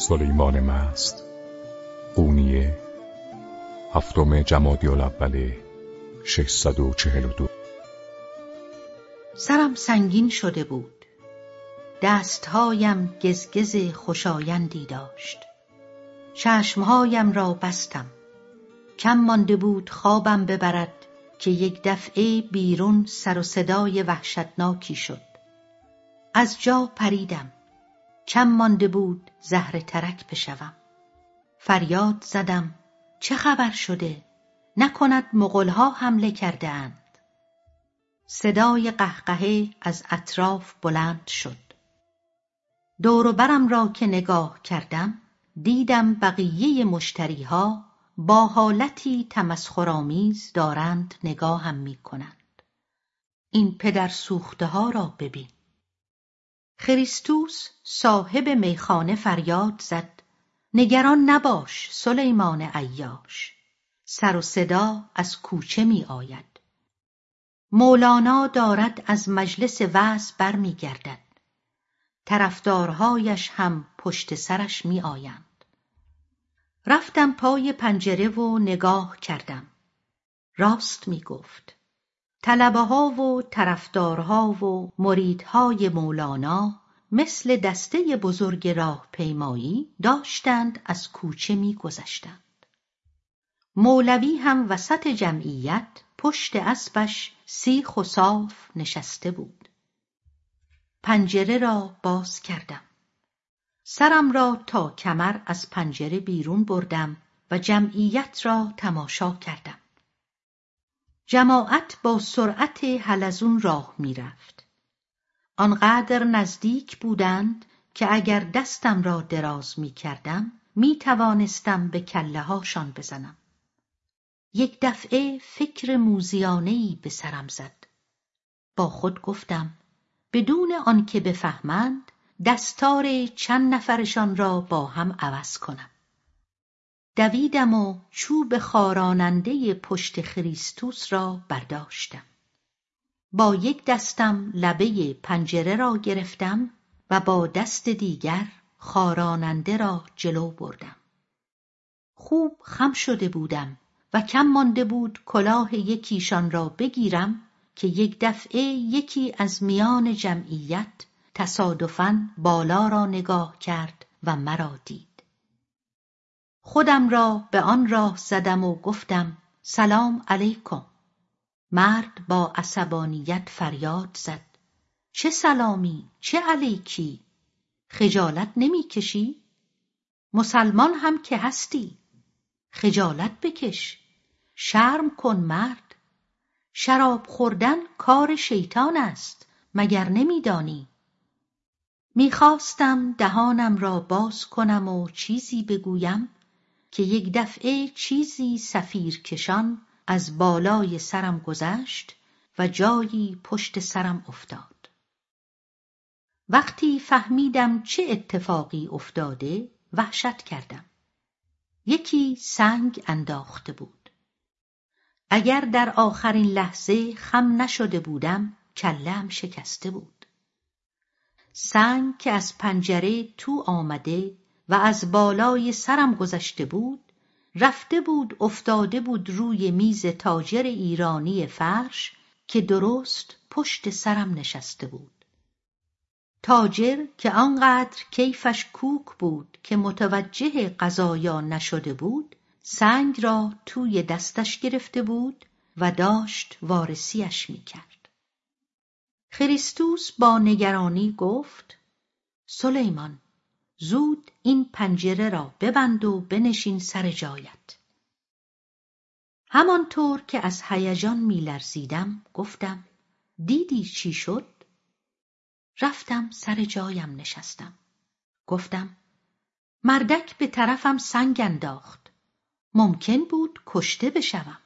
سلیمان مست. قونیه. هفتم جمادی الاول 642 سرم سنگین شده بود. دستهایم گزگز خوشایندی داشت. چشمهایم را بستم. کم مانده بود خوابم ببرد که یک دفعه بیرون سر و صدای وحشتناکی شد. از جا پریدم. کم مانده بود زهر ترک بشوم. فریاد زدم چه خبر شده؟ نکند مغلها حمله کرده اند صدای قهقهه از اطراف بلند شد. دور برم را که نگاه کردم دیدم بقیه مشتریها با حالتی تمسخرآمیز دارند نگاهم می‌کنند. این پدر سوخته ها را ببین. خریستوس صاحب میخانه فریاد زد. نگران نباش سلیمان عیاش. سر و صدا از کوچه می آید. مولانا دارد از مجلس وعظ برمیگردد. طرفدارهایش هم پشت سرش می آیند. رفتم پای پنجره و نگاه کردم. راست می گفت. طلبه ها و طرفدارها و مریدهای مولانا مثل دسته بزرگ راهپیمایی داشتند از کوچه میگذشتند. مولوی هم وسط جمعیت پشت اسبش سیخ و صاف نشسته بود. پنجره را باز کردم. سرم را تا کمر از پنجره بیرون بردم و جمعیت را تماشا کردم. جماعت با سرعت حلزون راه می‌رفت آنقدر نزدیک بودند که اگر دستم را دراز می کردم به کله هاشان بزنم. یک دفعه فکر موزیانهای به سرم زد. با خود گفتم بدون آنکه بفهمند دستار چند نفرشان را با هم عوض کنم. دویدم و چوب خاراننده پشت خریستوس را برداشتم. با یک دستم لبه پنجره را گرفتم و با دست دیگر خاراننده را جلو بردم. خوب خم شده بودم و کم مانده بود کلاه یکیشان را بگیرم که یک دفعه یکی از میان جمعیت تصادفاً بالا را نگاه کرد و مرا دید. خودم را به آن راه زدم و گفتم سلام علیکم. مرد با عصبانیت فریاد زد چه سلامی؟ چه علیکی؟ خجالت نمی‌کشی؟ مسلمان هم که هستی؟ خجالت بکش شرم کن مرد. شراب خوردن کار شیطان است مگر نمیدانی؟ می‌خواستم دهانم را باز کنم و چیزی بگویم؟ که یک دفعه چیزی سفیر کشان از بالای سرم گذشت و جایی پشت سرم افتاد. وقتی فهمیدم چه اتفاقی افتاده وحشت کردم. یکی سنگ انداخته بود. اگر در آخرین لحظه خم نشده بودم کلم شکسته بود. سنگ که از پنجره تو آمده و از بالای سرم گذشته بود رفته بود افتاده بود روی میز تاجر ایرانی فرش که درست پشت سرم نشسته بود. تاجر که آنقدر کیفش کوک بود که متوجه قضایا نشده بود سنگ را توی دستش گرفته بود و داشت وارسیش می‌کرد. خریستوس با نگرانی گفت سلیمان زود این پنجره را ببند و بنشین سر جایت. همانطور که از هیجان میلرزیدم گفتم دیدی چی شد؟ رفتم سر جایم نشستم. گفتم مردک به طرفم سنگ انداخت. ممکن بود کشته بشوم.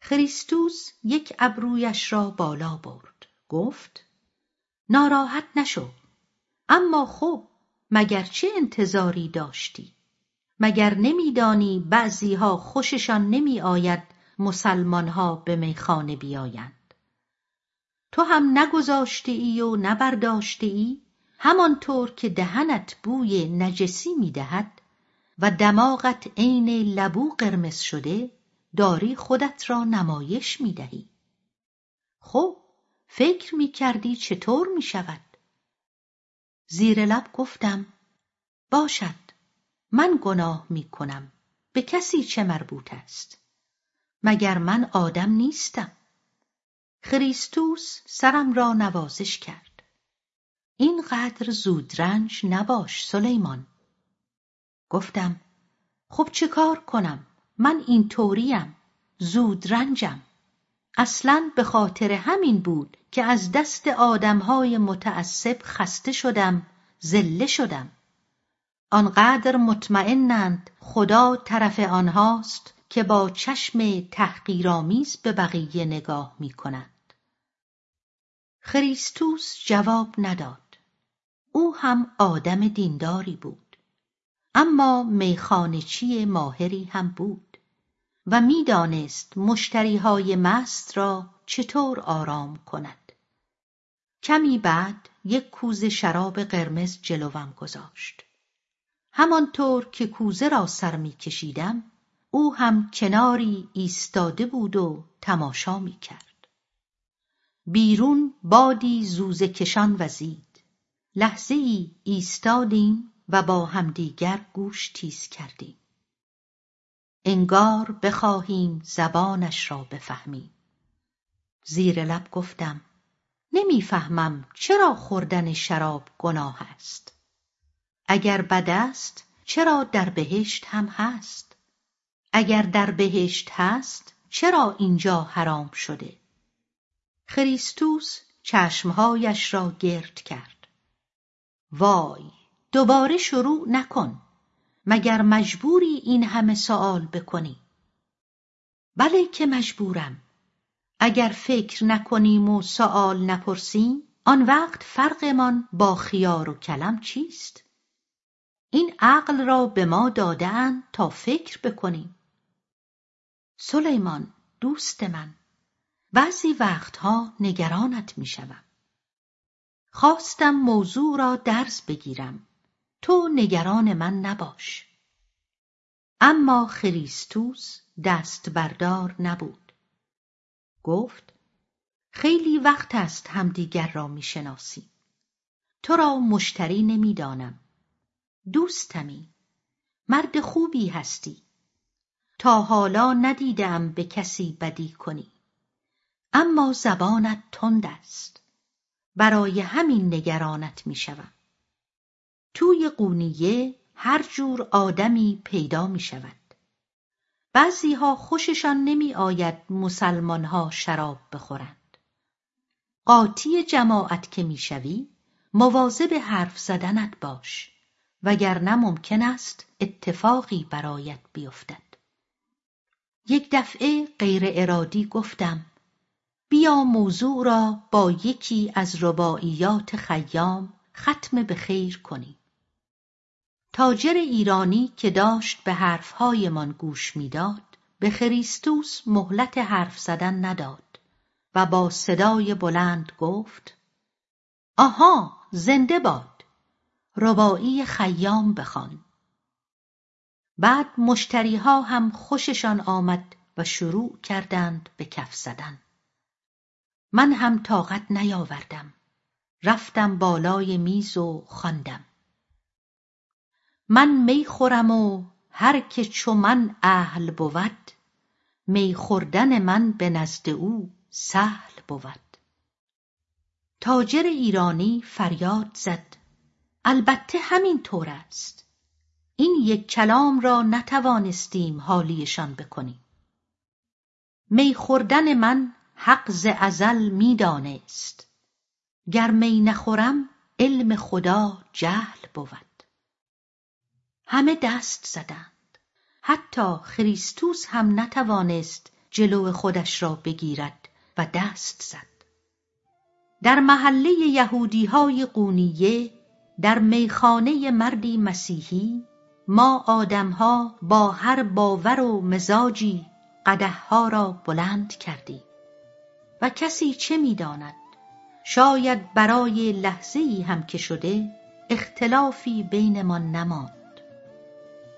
خریستوس یک ابرویش را بالا برد. گفت ناراحت نشو. اما خب مگر چه انتظاری داشتی؟ مگر نمیدانی بعضیها خوششان نمیآید مسلمانها به میخانه بیایند؟ تو هم نگذاشته ای و نبرداشته ای همانطور که دهنت بوی نجسی می‌دهد و دماغت عین لبو قرمز شده داری خودت را نمایش می‌دهی. خب فکر می‌کردی چطور می‌شود؟ زیر لب گفتم باشد من گناه می‌کنم به کسی چه مربوط است؟ مگر من آدم نیستم؟ خریستوس سرم را نوازش کرد. اینقدر زودرنج نباش سلیمان. گفتم خب چه کار کنم؟ من این طوریم زودرنجم. اصلا به خاطر همین بود که از دست آدمهای متعصب خسته شدم زله شدم آنقدر مطمئنند خدا طرف آنهاست که با چشم تحقیرآمیز به بقیه نگاه می کنند. خریستوس جواب نداد. او هم آدم دینداری بود. اما میخانچی ماهری هم بود و می‌دانست مشتریهای مست را چطور آرام کند. کمی بعد یک کوزه شراب قرمز جلوم گذاشت. همانطور که کوزه را سر میکشیدم او هم کناری ایستاده بود و تماشا می‌کرد بیرون بادی زوزه کشان وزید لحظه ای ایستادیم و با همدیگر گوش تیز کردیم انگار بخواهیم زبانش را بفهمیم. زیر لب گفتم نمی‌فهمم چرا خوردن شراب گناه است. اگر بد است چرا در بهشت هم هست؟ اگر در بهشت هست چرا اینجا حرام شده؟ خریستوس چشمهایش را گرد کرد. وای دوباره شروع نکن. مگر مجبوری این همه سوال بکنی؟ بله که مجبورم. اگر فکر نکنیم و سوال نپرسیم آن وقت فرقمان با خیار و کلم چیست؟ این عقل را به ما دادهاند تا فکر بکنیم. سلیمان دوست من بعضی وقتها نگرانت می‌شوم. خواستم موضوع را درس بگیرم. تو نگران من نباش. اما خریستوس دست بردار نبود. گفت خیلی وقت است همدیگر را می‌شناسیم. تو را مشتری نمی‌دانم. دوستمی مرد خوبی هستی. تا حالا ندیدم به کسی بدی کنی. اما زبانت تند است. برای همین نگرانت می‌شوم. توی قونیه هر جور آدمی پیدا می شود. بعضیها خوششان نمی آید مسلمانها شراب بخورند. قاطی جماعت که می‌شوی مواظب حرف زدنت باش. وگرنه ممکن است اتفاقی برایت بیفتد یک دفعه غیر ارادی گفتم بیا موضوع را با یکی از رباعیات خیام ختم به خیر کنیم تاجر ایرانی که داشت به حرفهایمان گوش می‌داد به خریستوس مهلت حرف زدن نداد و با صدای بلند گفت آها زنده باد رباعی خیام بخوان. بعد مشتریها هم خوششان آمد و شروع کردند به کف زدن. من هم طاقت نیاوردم. رفتم بالای میز و خواندم. من می خورم و هر که چو من اهل بود می خوردن من به نزد او سهل بود. تاجر ایرانی فریاد زد البته همین طور است. این یک کلام را نتوانستیم حالیشان بکنیم. می خوردن من حق ز ازل می‌دانست گر می نخورم علم خدا جهل بود. همه دست زدند. حتی خریستوس هم نتوانست جلو خودش را بگیرد و دست زد. در محله یهودی های قونیه در میخانه مردی مسیحی ما آدمها با هر باور و مزاجی قدحها را بلند کردیم. و کسی چه می‌داند؟ شاید برای لحظه ای هم که شده اختلافی بینمان نماند.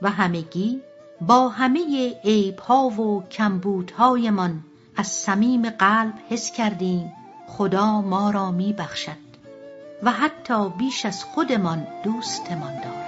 و همگی با همه عیبها و کمبودهایمان از صمیم قلب حس کردیم خدا ما را می بخشد و حتی بیش از خودمان دوستمان دارد.